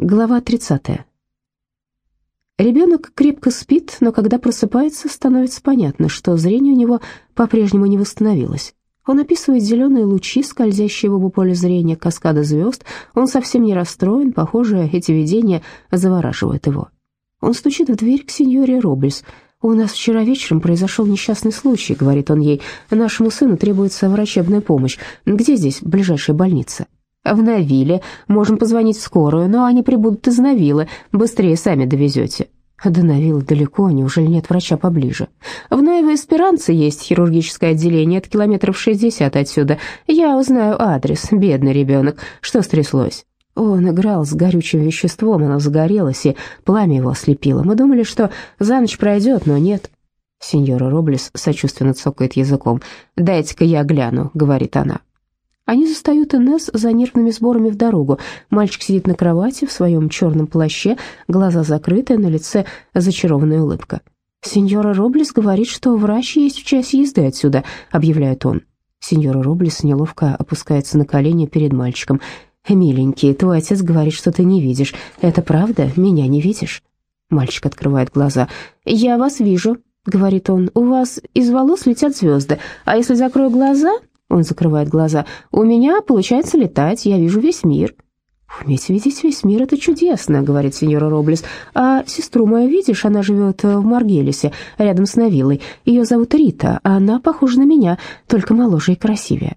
Глава 30. Ребенок крепко спит, но когда просыпается, становится понятно, что зрение у него по-прежнему не восстановилось. Он описывает зеленые лучи, скользящие в оба поля зрения, каскады звезд. Он совсем не расстроен, похоже, эти видения завораживают его. Он стучит в дверь к сеньоре Роблес. «У нас вчера вечером произошел несчастный случай», — говорит он ей. «Нашему сыну требуется врачебная помощь. Где здесь ближайшая больница?» В Навиле. Можем позвонить в скорую, но они прибудут из Навилы. Быстрее сами довезете». До Навилы далеко, неужели нет врача поближе? В Новой Эсперанце есть хирургическое отделение, от километров 60 отсюда. Я узнаю адрес, бедный ребенок. Что стряслось? Он играл с горючим веществом, оно загорелось, и пламя его ослепило. Мы думали, что за ночь пройдет, но нет. Сеньора Роблес сочувственно цокает языком. «Дайте-ка я гляну», — говорит она. Они застают Инесс за нервными сборами в дорогу. Мальчик сидит на кровати в своем черном плаще, глаза закрыты, на лице зачарованная улыбка. «Сеньора Роблес говорит, что врач есть в часе езды отсюда», — объявляет он. Сеньора Роблес неловко опускается на колени перед мальчиком. «Миленький, твой отец говорит, что ты не видишь. Это правда? Меня не видишь?» Мальчик открывает глаза. «Я вас вижу», — говорит он. «У вас из волос летят звезды, а если закрою глаза, он закрывает глаза. «У меня получается летать, я вижу весь мир». «Уметь видеть весь мир — это чудесно», — говорит сеньора Роблес. «А сестру мою видишь? Она живет в Маргелисе, рядом с Навиллой. Ее зовут Рита, а она похожа на меня, только моложе и красивее».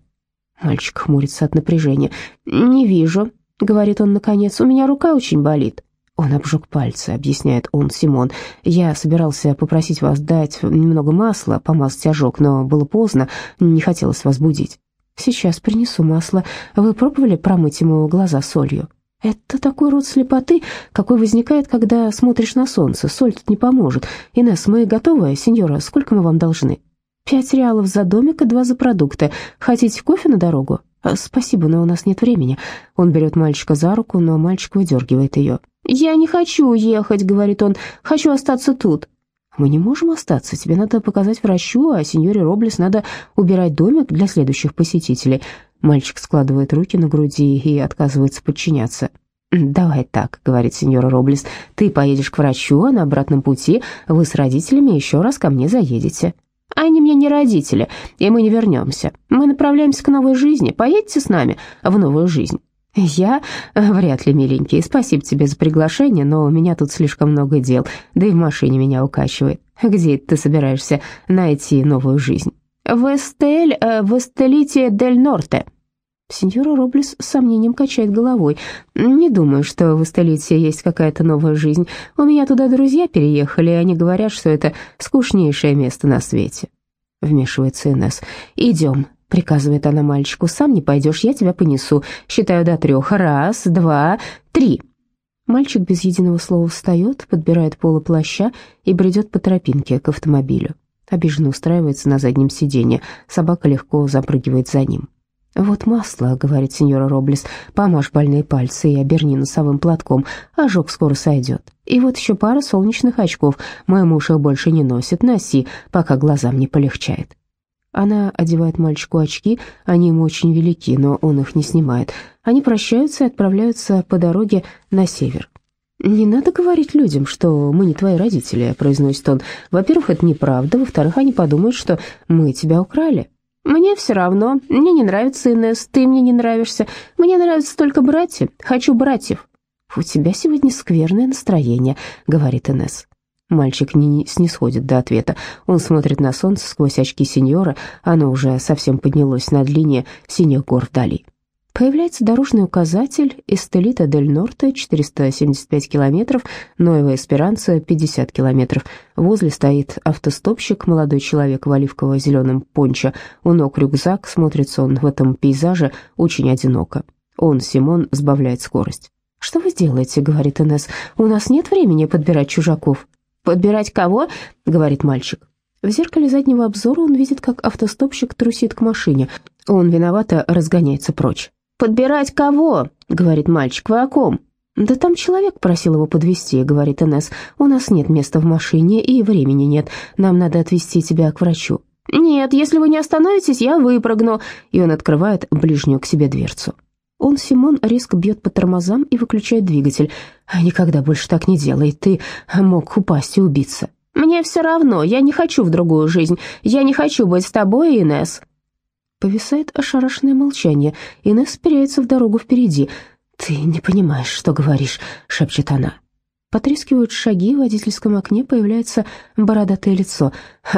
Мальчик хмурится от напряжения. «Не вижу», — говорит он наконец. «У меня рука очень болит». «Он обжег пальцы», — объясняет он Симон. «Я собирался попросить вас дать немного масла, помазать ожог, но было поздно, не хотелось вас будить». «Сейчас принесу масло. Вы пробовали промыть ему глаза солью?» «Это такой род слепоты, какой возникает, когда смотришь на солнце. Соль тут не поможет. Инесс, мы готовы? Сеньора, сколько мы вам должны?» «Пять реалов за домик и два за продукты. Хотите кофе на дорогу?» «Спасибо, но у нас нет времени». Он берет мальчика за руку, но мальчик выдергивает ее. «Я не хочу уехать», — говорит он, — «хочу остаться тут». «Мы не можем остаться, тебе надо показать врачу, а сеньоре Роблес надо убирать домик для следующих посетителей». Мальчик складывает руки на груди и отказывается подчиняться. «Давай так», — говорит сеньора Роблес, — «ты поедешь к врачу, а на обратном пути вы с родителями еще раз ко мне заедете». «Они мне не родители, и мы не вернемся. Мы направляемся к новой жизни. Поедете с нами в новую жизнь?» «Я? Вряд ли, миленький. Спасибо тебе за приглашение, но у меня тут слишком много дел, да и в машине меня укачивает. Где ты собираешься найти новую жизнь?» «В Эстель, э, в Эстелите дель Норте». Сеньора Роблес с сомнением качает головой. «Не думаю, что в Эстелите есть какая-то новая жизнь. У меня туда друзья переехали, и они говорят, что это скучнейшее место на свете». Вмешивается Инесс. «Идем, приказывает она мальчику. «Сам не пойдешь, я тебя понесу. Считаю до трех. Раз, два, три». Мальчик без единого слова встает, подбирает полы плаща и бредет по тропинке к автомобилю. Обиженно устраивается на заднем сиденье. Собака легко запрыгивает за ним. «Вот масло», — говорит сеньора Роблес, — «помажь больные пальцы и оберни носовым платком, ожог скоро сойдет. И вот еще пара солнечных очков, мой муж их больше не носит, носи, пока глазам не полегчает». Она одевает мальчику очки, они ему очень велики, но он их не снимает. Они прощаются и отправляются по дороге на север. «Не надо говорить людям, что мы не твои родители», — произносит он. «Во-первых, это неправда, во-вторых, они подумают, что мы тебя украли». «Мне все равно, мне не нравится Инесс, ты мне не нравишься, мне нравятся только братья, хочу братьев». «У тебя сегодня скверное настроение», — говорит Инесс. Мальчик не снисходит до ответа. Он смотрит на солнце сквозь очки сеньора, оно уже совсем поднялось над линией синих гор вдали. Появляется дорожный указатель Эстелита дель Норте, 475 километров, Ноева Эсперанца, 50 километров. Возле стоит автостопщик, молодой человек в оливково-зеленом пончо. У ног рюкзак, смотрится он в этом пейзаже очень одиноко. Он, Симон, сбавляет скорость. «Что вы делаете?» — говорит Инесс. «У нас нет времени подбирать чужаков». «Подбирать кого?» — говорит мальчик. В зеркале заднего обзора он видит, как автостопщик трусит к машине. Он виновато разгоняется прочь. «Подбирать кого?» — говорит мальчик. «Вы о ком?» «Да там человек просил его подвезти», — говорит Инесс. «У нас нет места в машине и времени нет. Нам надо отвезти тебя к врачу». «Нет, если вы не остановитесь, я выпрыгну». И он открывает ближнюю к себе дверцу. Он, Симон, резко бьет по тормозам и выключает двигатель. «Никогда больше так не делай, ты мог упасть и убиться». «Мне все равно, я не хочу в другую жизнь, я не хочу быть с тобой, Инесс». Повисает ошарашенное молчание. Инесс спиряется в дорогу впереди. «Ты не понимаешь, что говоришь», — шепчет она. Потрескивают шаги, в водительском окне появляется бородатое лицо.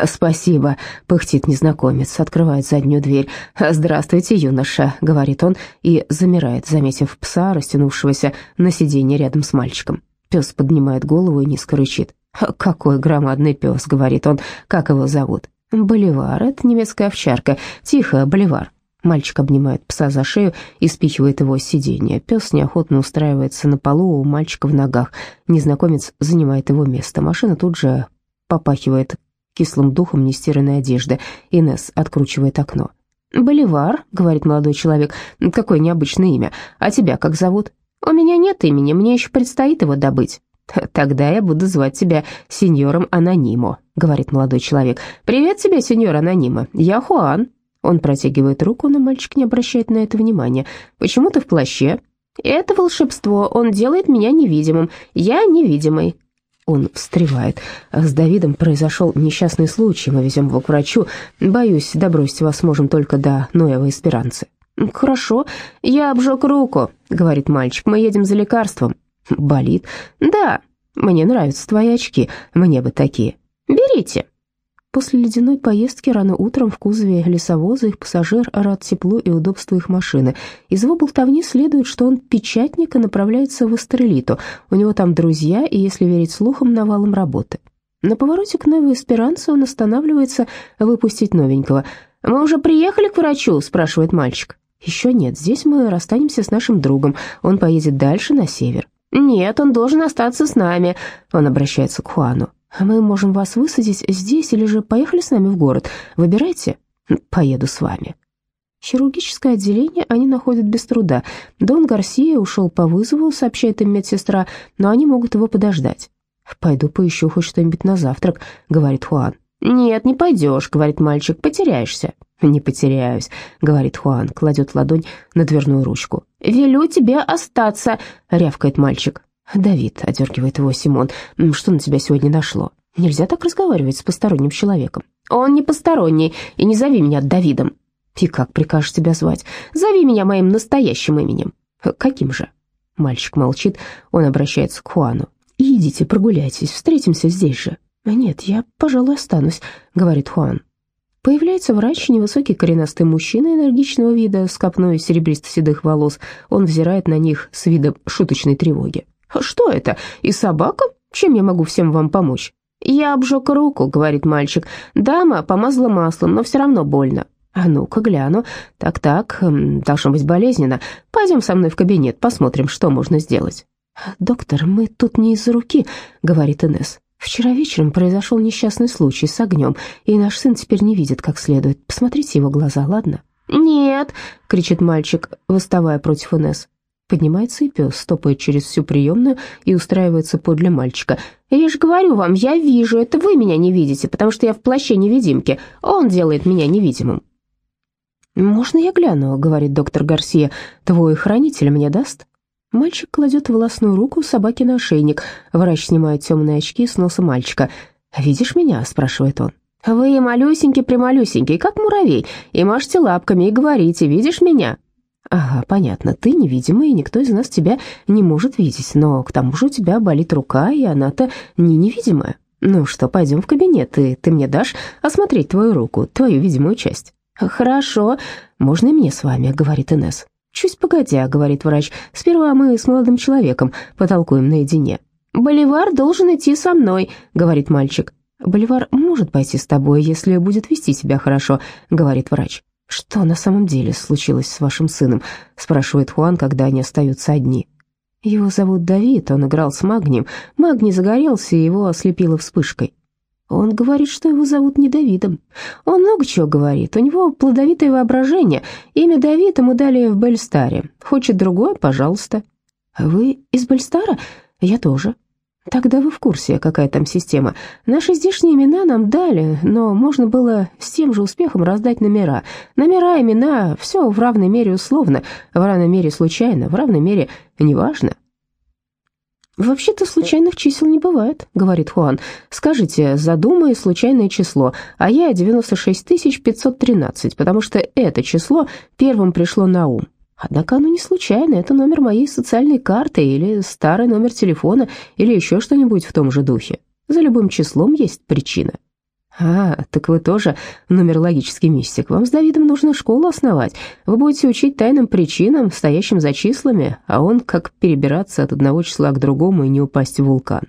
«Спасибо», — пыхтит незнакомец, открывает заднюю дверь. «Здравствуйте, юноша», — говорит он и замирает, заметив пса, растянувшегося на сиденье рядом с мальчиком. Пес поднимает голову и низко рычит. «Какой громадный пес», — говорит он, — «как его зовут?» «Боливар, это немецкая овчарка. Тихо, Боливар». Мальчик обнимает пса за шею и спихивает его с сиденья. Пес неохотно устраивается на полу у мальчика в ногах. Незнакомец занимает его место. Машина тут же попахивает кислым духом нестиранной одежды. Инес откручивает окно. «Боливар», — говорит молодой человек, — «какое необычное имя. А тебя как зовут?» «У меня нет имени, мне еще предстоит его добыть». «Тогда я буду звать тебя сеньором Анонимо», — говорит молодой человек. «Привет тебе, сеньор Анонимо, я Хуан». Он протягивает руку, но мальчик не обращает на это внимания. «Почему ты в плаще?» «Это волшебство, он делает меня невидимым. Я невидимый». Он встревает. «С Давидом произошел несчастный случай, мы везем его к врачу. Боюсь, добросить вас можем только до Ноева Эсперанцы». «Хорошо, я обжег руку», — говорит мальчик, «мы едем за лекарством». «Болит?» «Да, мне нравятся твои очки, мне бы такие». «Берите». После ледяной поездки рано утром в кузове лесовоза их пассажир рад теплу и удобству их машины. Из его болтовни следует, что он печатник и направляется в Эстрелиту. У него там друзья и, если верить слухам, навалом работы. На повороте к Новой Эсперанце он останавливается выпустить новенького. «Мы уже приехали к врачу?» – спрашивает мальчик. «Еще нет, здесь мы расстанемся с нашим другом. Он поедет дальше, на север». «Нет, он должен остаться с нами», – он обращается к Хуану. Мы можем вас высадить здесь или же поехали с нами в город. Выбирайте. Поеду с вами. Хирургическое отделение они находят без труда. Дон Гарсия ушел по вызову, сообщает им медсестра, но они могут его подождать. «Пойду поищу хоть что-нибудь на завтрак», — говорит Хуан. «Нет, не пойдешь», — говорит мальчик, — «потеряешься». «Не потеряюсь», — говорит Хуан, кладет ладонь на дверную ручку. «Велю тебе остаться», — рявкает мальчик. «Давид», — одергивает его Симон, — «что на тебя сегодня нашло? Нельзя так разговаривать с посторонним человеком». «Он не посторонний, и не зови меня Давидом». «И как прикажешь тебя звать? Зови меня моим настоящим именем». «Каким же?» Мальчик молчит, он обращается к Хуану. «Идите, прогуляйтесь, встретимся здесь же». «Нет, я, пожалуй, останусь», — говорит Хуан. Появляется врач, невысокий коренастый мужчина энергичного вида, с копной серебристо-седых волос. Он взирает на них с видом шуточной тревоги. «Что это? И собака? Чем я могу всем вам помочь?» «Я обжег руку», — говорит мальчик. «Дама помазала маслом, но все равно больно». «А ну-ка гляну. Так-так, должно быть болезненно. Пойдем со мной в кабинет, посмотрим, что можно сделать». «Доктор, мы тут не из-за руки», — говорит Инесс. «Вчера вечером произошел несчастный случай с огнем, и наш сын теперь не видит как следует. Посмотрите его глаза, ладно?» «Нет», — кричит мальчик, выставая против Инесс. Поднимается и пес, стопает через всю приемную и устраивается подле мальчика. «Я же говорю вам, я вижу, это вы меня не видите, потому что я в плаще невидимки. Он делает меня невидимым». «Можно я гляну?» — говорит доктор Гарсия. «Твой хранитель мне даст?» Мальчик кладет волосную руку собаке на ошейник. Врач снимает темные очки с носа мальчика. «Видишь меня?» — спрашивает он. «Вы малюсенький-прималюсенький, как муравей, и машете лапками и говорите, видишь меня?» «Ага, понятно, ты невидимый, и никто из нас тебя не может видеть, но к тому же у тебя болит рука, и она-то не невидимая. Ну что, пойдем в кабинет, и ты мне дашь осмотреть твою руку, твою видимую часть». «Хорошо, можно и мне с вами», — говорит Инесс. «Чуть погодя», — говорит врач, — «сперва мы с молодым человеком потолкуем наедине». «Боливар должен идти со мной», — говорит мальчик. «Боливар может пойти с тобой, если будет вести себя хорошо», — говорит врач. «Что на самом деле случилось с вашим сыном?» — спрашивает Хуан, когда они остаются одни. «Его зовут Давид, он играл с магнием. Магний загорелся, и его ослепило вспышкой». Он говорит, что его зовут не Давидом. Он много чего говорит. У него плодовитое воображение. Имя Давид ему дали в Бельстаре. Хочет другое, пожалуйста. Вы из Бельстара? Я тоже. Тогда вы в курсе, какая там система. Наши здешние имена нам дали, но можно было с тем же успехом раздать номера. Номера, имена, все в равной мере условно, в равной мере случайно, в равной мере неважно. «Вообще-то случайных чисел не бывает», — говорит Хуан. «Скажите, задумай случайное число, а я 96 513, потому что это число первым пришло на ум. Однако оно не случайно, это номер моей социальной карты или старый номер телефона или еще что-нибудь в том же духе. За любым числом есть причина. «А, так вы тоже нумерологический мистик. Вам с Давидом нужно школу основать. Вы будете учить тайным причинам, стоящим за числами, а он как перебираться от одного числа к другому и не упасть в вулкан.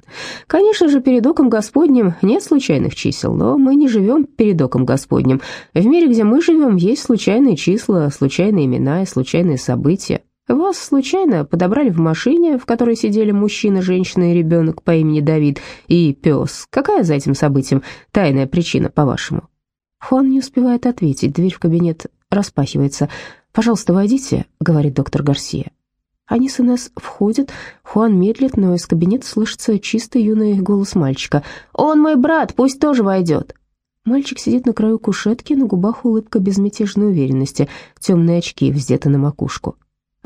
Конечно же, перед оком Господним нет случайных чисел, но мы не живем перед оком Господним. В мире, где мы живем, есть случайные числа, случайные имена и случайные события. Вас случайно подобрали в машине, в которой сидели мужчина, женщина и ребенок по имени Давид и пес. Какая за этим событием тайная причина, по-вашему?» Хуан не успевает ответить, дверь в кабинет распахивается. «Пожалуйста, войдите», — говорит доктор Гарсия. Они с Инесс входят, Хуан медлит, но из кабинета слышится чистый юный голос мальчика. «Он мой брат, пусть тоже войдет». Мальчик сидит на краю кушетки, на губах улыбка безмятежной уверенности, темные очки вздеты на макушку.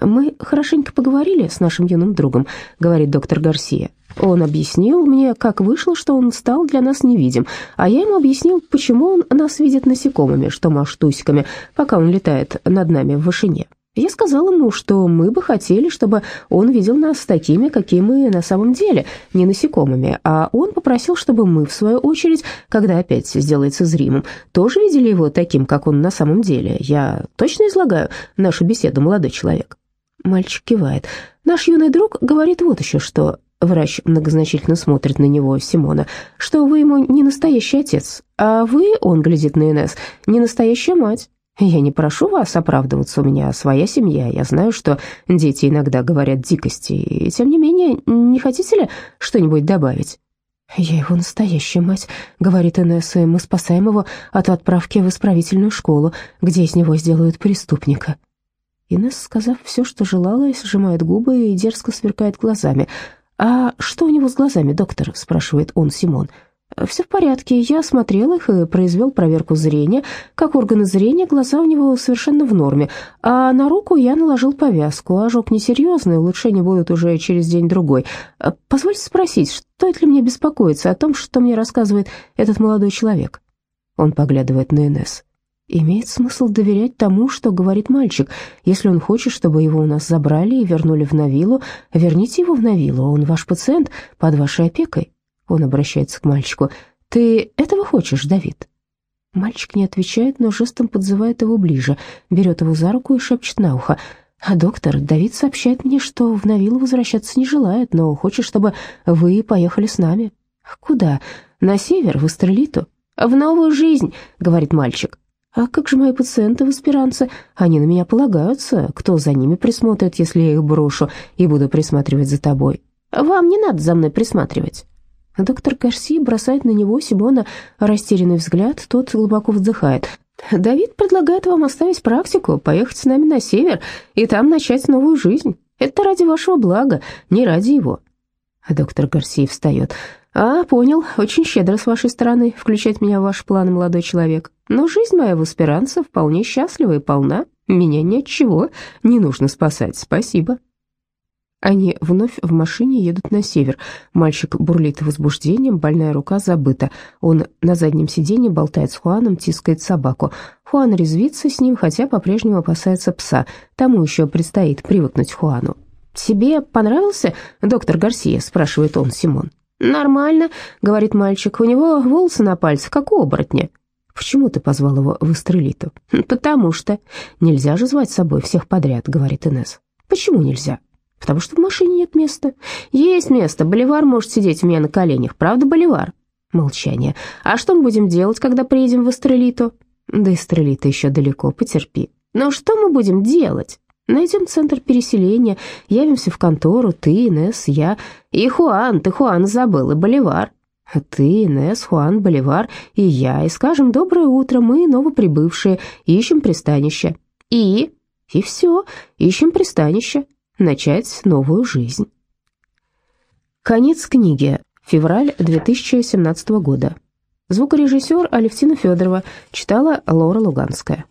«Мы хорошенько поговорили с нашим юным другом», — говорит доктор Гарсия. «Он объяснил мне, как вышло, что он стал для нас невидим, а я ему объяснил, почему он нас видит насекомыми, что машет усиками, пока он летает над нами в вышине. Я сказал ему, что мы бы хотели, чтобы он видел нас такими, какие мы на самом деле, не насекомыми, а он попросил, чтобы мы, в свою очередь, когда опять сделается зримым, тоже видели его таким, как он на самом деле. Я точно излагаю нашу беседу, молодой человек?» Мальчик кивает. «Наш юный друг говорит вот еще что...» Врач многозначительно смотрит на него, Симона, что вы ему не настоящий отец, а вы, он глядит на Инесс, не настоящая мать. Я не прошу вас оправдываться, у меня своя семья, я знаю, что дети иногда говорят дикости, и тем не менее, не хотите ли что-нибудь добавить?» «Я его настоящая мать», — говорит Инесса, мы спасаем его от отправки в исправительную школу, где из него сделают преступника. Инесс, сказав все, что желала, сжимает губы и дерзко сверкает глазами. «А что у него с глазами, доктор?» — спрашивает он Симон. «Все в порядке, я осмотрел их и произвел проверку зрения. Как органы зрения, глаза у него совершенно в норме. А на руку я наложил повязку. Ожог несерьезный, улучшения будут уже через день-другой. Позвольте спросить, стоит ли мне беспокоиться о том, что мне рассказывает этот молодой человек?» Он поглядывает на Инесс. Имеет смысл доверять тому, что говорит мальчик. Если он хочет, чтобы его у нас забрали и вернули в Навилу, верните его в Навилу, он ваш пациент под вашей опекой. Он обращается к мальчику. «Ты этого хочешь, Давид?» Мальчик не отвечает, но жестом подзывает его ближе, берет его за руку и шепчет на ухо. «А доктор, Давид сообщает мне, что в Навилу возвращаться не желает, но хочет, чтобы вы поехали с нами». «Куда? На север, в Астрелиту?» «В новую жизнь», — говорит мальчик. «А как же мои пациенты в аспиранце? Они на меня полагаются. Кто за ними присмотрит, если я их брошу и буду присматривать за тобой? Вам не надо за мной присматривать». Доктор Гарси бросает на него Симона растерянный взгляд, тот глубоко вздыхает. «Давид предлагает вам оставить практику, поехать с нами на север и там начать новую жизнь. Это ради вашего блага, не ради его». Доктор Гарси встает. «А, понял, очень щедро с вашей стороны включать меня в ваши планы, молодой человек. Но жизнь моя в аспиранце вполне счастлива и полна. Меня ни от чего не нужно спасать, спасибо». Они вновь в машине едут на север. Мальчик бурлит возбуждением, больная рука забыта. Он на заднем сиденье болтает с Хуаном, тискает собаку. Хуан резвится с ним, хотя по-прежнему опасается пса. Тому еще предстоит привыкнуть Хуану. «Тебе понравился доктор Гарсия?» – спрашивает он Симон. «Нормально», — говорит мальчик, — «у него волосы на пальцах, как у оборотня». «Почему ты позвал его в Эстрелиту?» «Потому что...» «Нельзя же звать с собой всех подряд», — говорит Инесс. «Почему нельзя?» «Потому что в машине нет места». «Есть место, Боливар может сидеть у меня на коленях, правда, Боливар?» Молчание. «А что мы будем делать, когда приедем в Эстрелиту?» «До Эстрелита еще далеко, потерпи». «Ну что мы будем делать?» Найдем центр переселения, явимся в контору, ты, Инесс, я и Хуан, ты Хуан забыл, и Боливар. Ты, Инесс, Хуан, Боливар и я, и скажем «Доброе утро, мы новоприбывшие, ищем пристанище». И? И все, ищем пристанище, начать новую жизнь. Конец книги. Февраль 2017 года. Звукорежиссер Алевтина Федорова читала Лора Луганская.